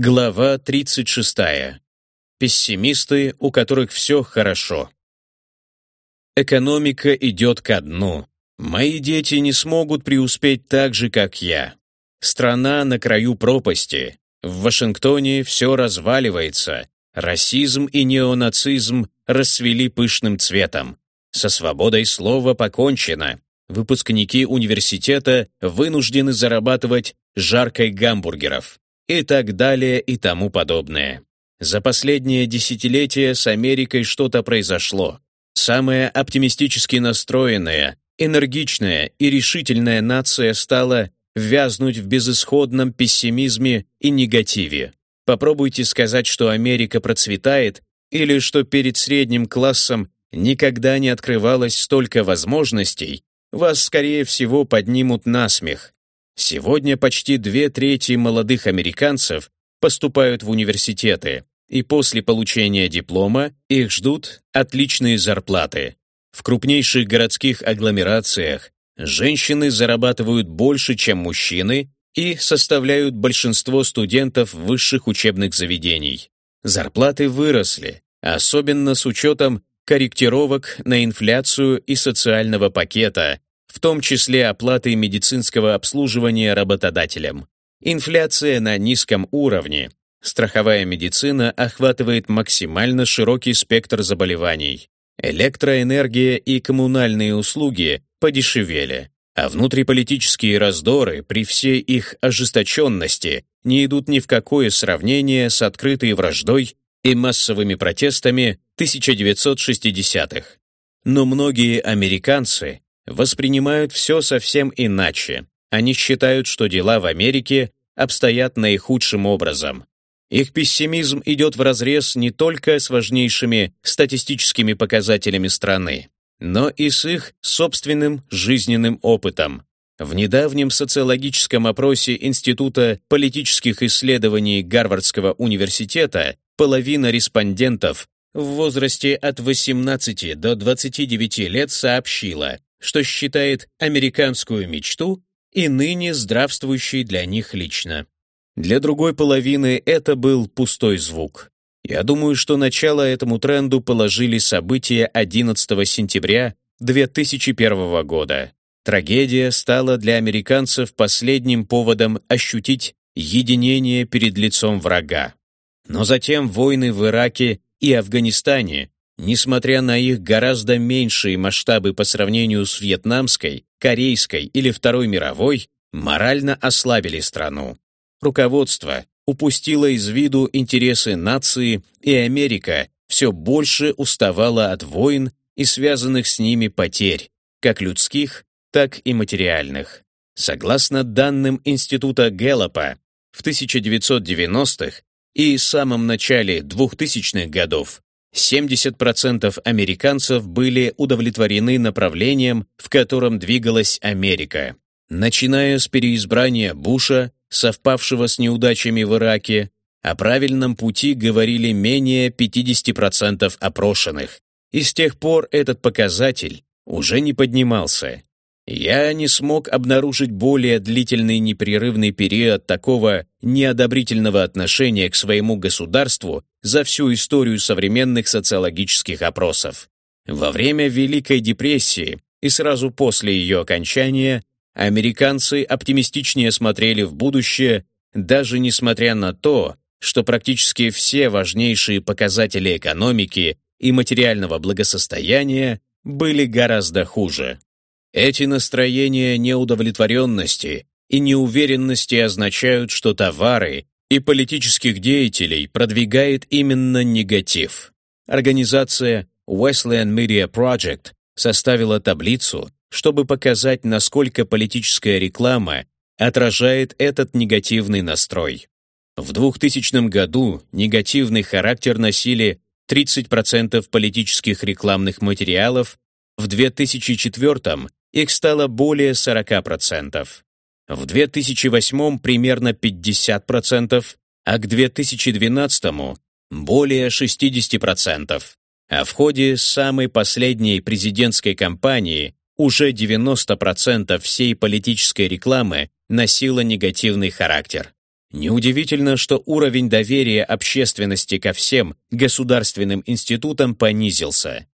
Глава 36. Пессимисты, у которых все хорошо. Экономика идет ко дну. Мои дети не смогут преуспеть так же, как я. Страна на краю пропасти. В Вашингтоне все разваливается. Расизм и неонацизм расцвели пышным цветом. Со свободой слова покончено. Выпускники университета вынуждены зарабатывать жаркой гамбургеров и так далее и тому подобное. За последнее десятилетие с Америкой что-то произошло. Самая оптимистически настроенная, энергичная и решительная нация стала ввязнуть в безысходном пессимизме и негативе. Попробуйте сказать, что Америка процветает, или что перед средним классом никогда не открывалось столько возможностей, вас, скорее всего, поднимут на смех. Сегодня почти две трети молодых американцев поступают в университеты, и после получения диплома их ждут отличные зарплаты. В крупнейших городских агломерациях женщины зарабатывают больше, чем мужчины, и составляют большинство студентов высших учебных заведений. Зарплаты выросли, особенно с учетом корректировок на инфляцию и социального пакета, в том числе оплаты медицинского обслуживания работодателям. Инфляция на низком уровне. Страховая медицина охватывает максимально широкий спектр заболеваний. Электроэнергия и коммунальные услуги подешевели, а внутриполитические раздоры при всей их ожесточенности не идут ни в какое сравнение с открытой враждой и массовыми протестами 1960-х. Но многие американцы воспринимают все совсем иначе. Они считают, что дела в Америке обстоят наихудшим образом. Их пессимизм идет вразрез не только с важнейшими статистическими показателями страны, но и с их собственным жизненным опытом. В недавнем социологическом опросе Института политических исследований Гарвардского университета половина респондентов в возрасте от 18 до 29 лет сообщила, что считает американскую мечту и ныне здравствующей для них лично. Для другой половины это был пустой звук. Я думаю, что начало этому тренду положили события 11 сентября 2001 года. Трагедия стала для американцев последним поводом ощутить единение перед лицом врага. Но затем войны в Ираке и Афганистане Несмотря на их гораздо меньшие масштабы по сравнению с вьетнамской, корейской или Второй мировой, морально ослабили страну. Руководство упустило из виду интересы нации, и Америка все больше уставала от войн и связанных с ними потерь, как людских, так и материальных. Согласно данным Института Гэллопа, в 1990-х и самом начале 2000-х годов 70% американцев были удовлетворены направлением, в котором двигалась Америка. Начиная с переизбрания Буша, совпавшего с неудачами в Ираке, о правильном пути говорили менее 50% опрошенных. И с тех пор этот показатель уже не поднимался. Я не смог обнаружить более длительный непрерывный период такого неодобрительного отношения к своему государству за всю историю современных социологических опросов. Во время Великой депрессии и сразу после ее окончания американцы оптимистичнее смотрели в будущее, даже несмотря на то, что практически все важнейшие показатели экономики и материального благосостояния были гораздо хуже. Эти настроения неудовлетворенности и неуверенности означают, что товары и политических деятелей продвигает именно негатив. Организация Wesleyan Media Project составила таблицу, чтобы показать, насколько политическая реклама отражает этот негативный настрой. В 2000 году негативный характер носили 30% политических рекламных материалов, в 2004 их стало более 40%. В 2008 примерно 50%, а к 2012 более 60%. А в ходе самой последней президентской кампании уже 90% всей политической рекламы носила негативный характер. Неудивительно, что уровень доверия общественности ко всем государственным институтам понизился.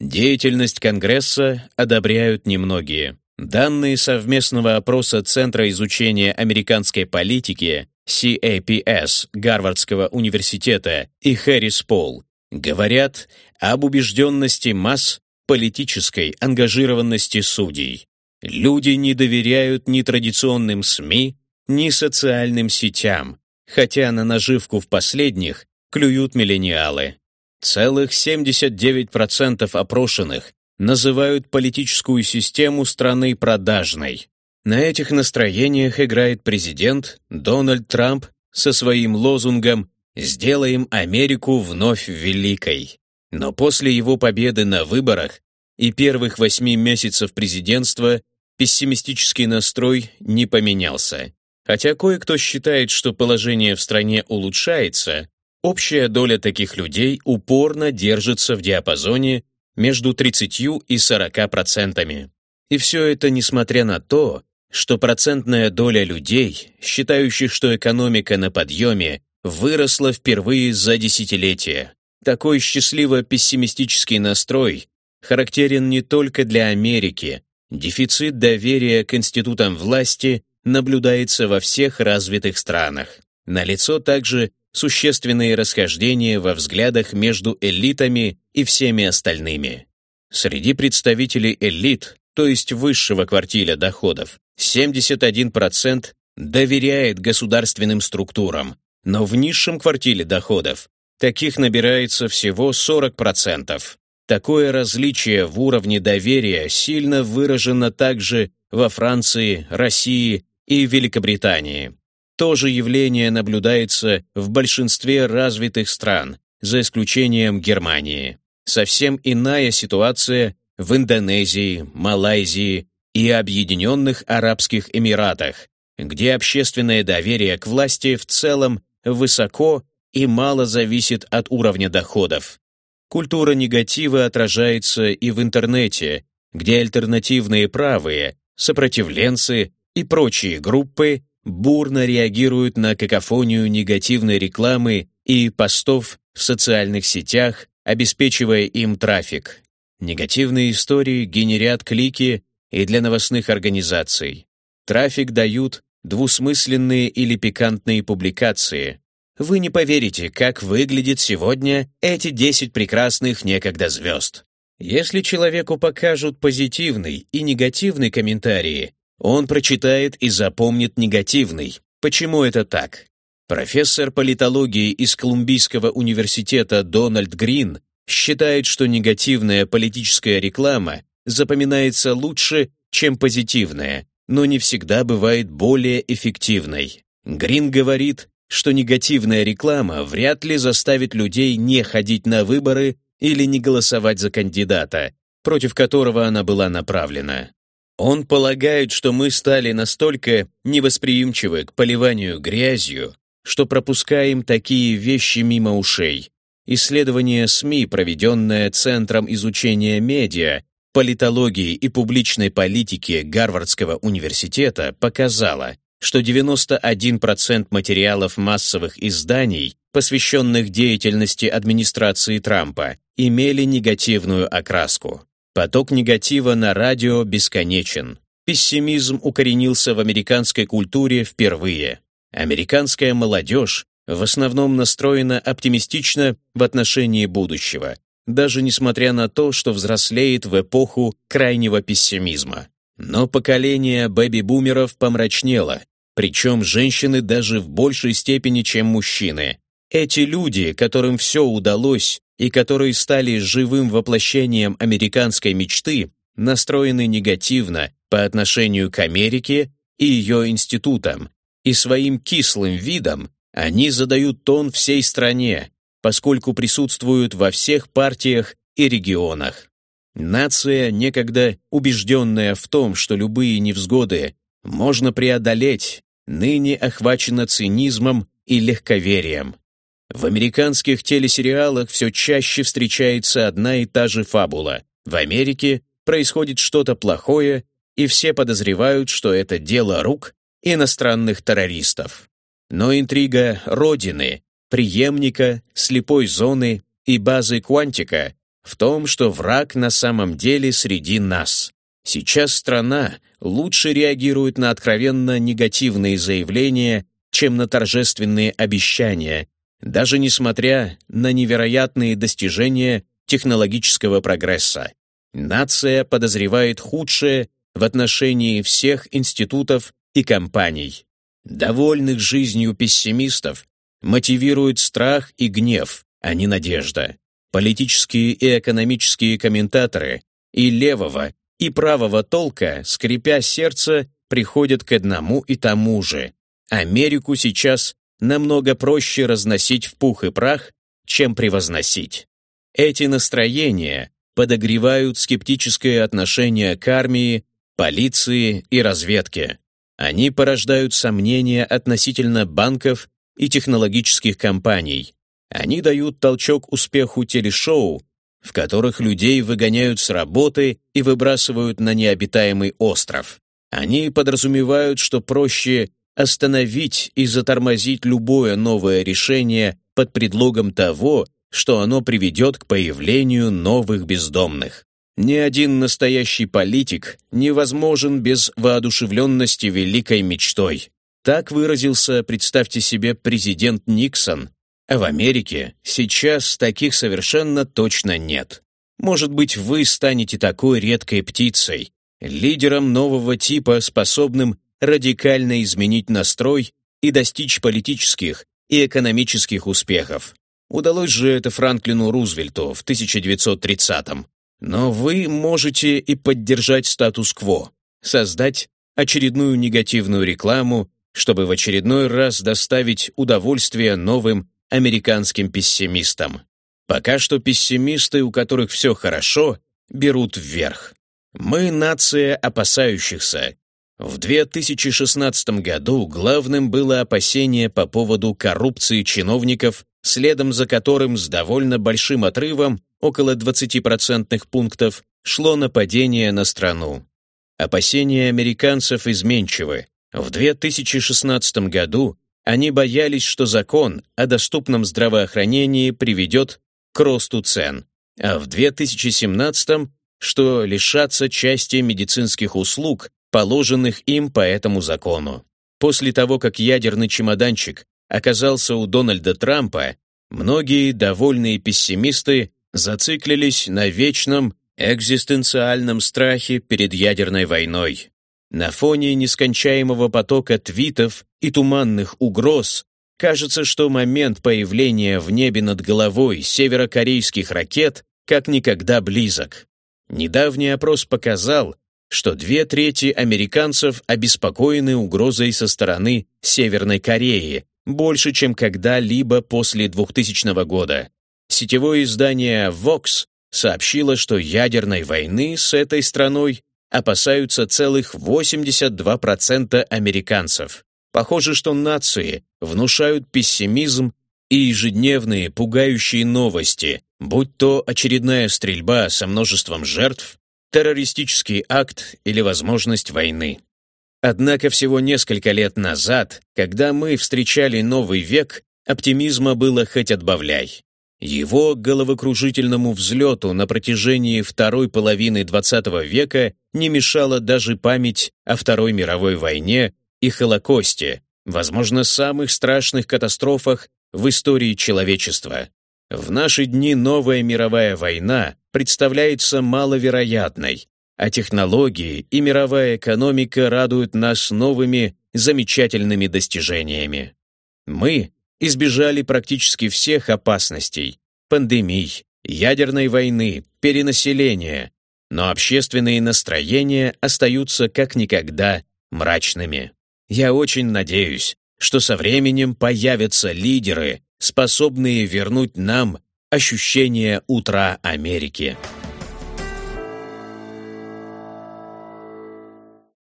Деятельность Конгресса одобряют немногие. Данные совместного опроса Центра изучения американской политики CAPS Гарвардского университета и Хэрис Пол говорят об убежденности масс политической ангажированности судей. Люди не доверяют ни традиционным СМИ, ни социальным сетям, хотя на наживку в последних клюют миллениалы. Целых 79% опрошенных называют политическую систему страны продажной. На этих настроениях играет президент Дональд Трамп со своим лозунгом «Сделаем Америку вновь великой». Но после его победы на выборах и первых восьми месяцев президентства пессимистический настрой не поменялся. Хотя кое-кто считает, что положение в стране улучшается, общая доля таких людей упорно держится в диапазоне между 30 и 40 процентами. И все это несмотря на то, что процентная доля людей, считающих, что экономика на подъеме, выросла впервые за десятилетия. Такой счастливо-пессимистический настрой характерен не только для Америки. Дефицит доверия к институтам власти наблюдается во всех развитых странах. Налицо также существенные расхождения во взглядах между элитами и всеми остальными. Среди представителей элит, то есть высшего квартиля доходов, 71% доверяет государственным структурам, но в низшем квартиле доходов таких набирается всего 40%. Такое различие в уровне доверия сильно выражено также во Франции, России и Великобритании. То же явление наблюдается в большинстве развитых стран, за исключением Германии. Совсем иная ситуация в Индонезии, Малайзии и Объединенных Арабских Эмиратах, где общественное доверие к власти в целом высоко и мало зависит от уровня доходов. Культура негатива отражается и в интернете, где альтернативные правые, сопротивленцы и прочие группы бурно реагируют на какофонию негативной рекламы и постов в социальных сетях, обеспечивая им трафик. Негативные истории генерят клики и для новостных организаций. Трафик дают двусмысленные или пикантные публикации. Вы не поверите, как выглядит сегодня эти 10 прекрасных некогда звезд. Если человеку покажут позитивный и негативный комментарии, он прочитает и запомнит негативный. Почему это так? Профессор политологии из Колумбийского университета Дональд Грин считает, что негативная политическая реклама запоминается лучше, чем позитивная, но не всегда бывает более эффективной. Грин говорит, что негативная реклама вряд ли заставит людей не ходить на выборы или не голосовать за кандидата, против которого она была направлена. Он полагает, что мы стали настолько невосприимчивы к поливанию грязью, что пропускаем такие вещи мимо ушей. Исследование СМИ, проведенное Центром изучения медиа, политологии и публичной политики Гарвардского университета, показало, что 91% материалов массовых изданий, посвященных деятельности администрации Трампа, имели негативную окраску. Поток негатива на радио бесконечен. Пессимизм укоренился в американской культуре впервые. Американская молодежь в основном настроена оптимистично в отношении будущего, даже несмотря на то, что взрослеет в эпоху крайнего пессимизма. Но поколение бэби-бумеров помрачнело, причем женщины даже в большей степени, чем мужчины. Эти люди, которым все удалось, и которые стали живым воплощением американской мечты, настроены негативно по отношению к Америке и ее институтам, и своим кислым видом они задают тон всей стране, поскольку присутствуют во всех партиях и регионах. Нация, некогда убежденная в том, что любые невзгоды можно преодолеть, ныне охвачена цинизмом и легковерием. В американских телесериалах все чаще встречается одна и та же фабула. В Америке происходит что-то плохое, и все подозревают, что это дело рук иностранных террористов. но интрига Родины, преемника, слепой зоны и базы Квантика в том, что враг на самом деле среди нас. Сейчас страна лучше реагирует на откровенно негативные заявления, чем на торжественные обещания, даже несмотря на невероятные достижения технологического прогресса. Нация подозревает худшее в отношении всех институтов и компаний. Довольных жизнью пессимистов мотивирует страх и гнев, а не надежда. Политические и экономические комментаторы и левого, и правого толка, скрипя сердце, приходят к одному и тому же. Америку сейчас намного проще разносить в пух и прах, чем превозносить. Эти настроения подогревают скептическое отношение к армии, полиции и разведке. Они порождают сомнения относительно банков и технологических компаний. Они дают толчок успеху телешоу, в которых людей выгоняют с работы и выбрасывают на необитаемый остров. Они подразумевают, что проще остановить и затормозить любое новое решение под предлогом того, что оно приведет к появлению новых бездомных. Ни один настоящий политик невозможен без воодушевленности великой мечтой. Так выразился, представьте себе, президент Никсон. А в Америке сейчас таких совершенно точно нет. Может быть, вы станете такой редкой птицей, лидером нового типа, способным радикально изменить настрой и достичь политических и экономических успехов. Удалось же это Франклину Рузвельту в 1930-м. Но вы можете и поддержать статус-кво, создать очередную негативную рекламу, чтобы в очередной раз доставить удовольствие новым американским пессимистам. Пока что пессимисты, у которых все хорошо, берут вверх. Мы нация опасающихся. В 2016 году главным было опасение по поводу коррупции чиновников следом за которым с довольно большим отрывом, около 20% пунктов, шло нападение на страну. Опасения американцев изменчивы. В 2016 году они боялись, что закон о доступном здравоохранении приведет к росту цен, а в 2017 что лишатся части медицинских услуг, положенных им по этому закону. После того, как ядерный чемоданчик оказался у Дональда Трампа, многие довольные пессимисты зациклились на вечном экзистенциальном страхе перед ядерной войной. На фоне нескончаемого потока твитов и туманных угроз кажется, что момент появления в небе над головой северокорейских ракет как никогда близок. Недавний опрос показал, что две трети американцев обеспокоены угрозой со стороны Северной Кореи, больше, чем когда-либо после 2000 года. Сетевое издание Vox сообщило, что ядерной войны с этой страной опасаются целых 82% американцев. Похоже, что нации внушают пессимизм и ежедневные пугающие новости, будь то очередная стрельба со множеством жертв, террористический акт или возможность войны. Однако всего несколько лет назад, когда мы встречали новый век, оптимизма было хоть отбавляй. Его головокружительному взлету на протяжении второй половины XX века не мешала даже память о Второй мировой войне и Холокосте, возможно, самых страшных катастрофах в истории человечества. В наши дни новая мировая война представляется маловероятной, а технологии и мировая экономика радуют нас новыми замечательными достижениями. Мы избежали практически всех опасностей, пандемий, ядерной войны, перенаселения, но общественные настроения остаются как никогда мрачными. Я очень надеюсь, что со временем появятся лидеры, способные вернуть нам ощущение утра Америки.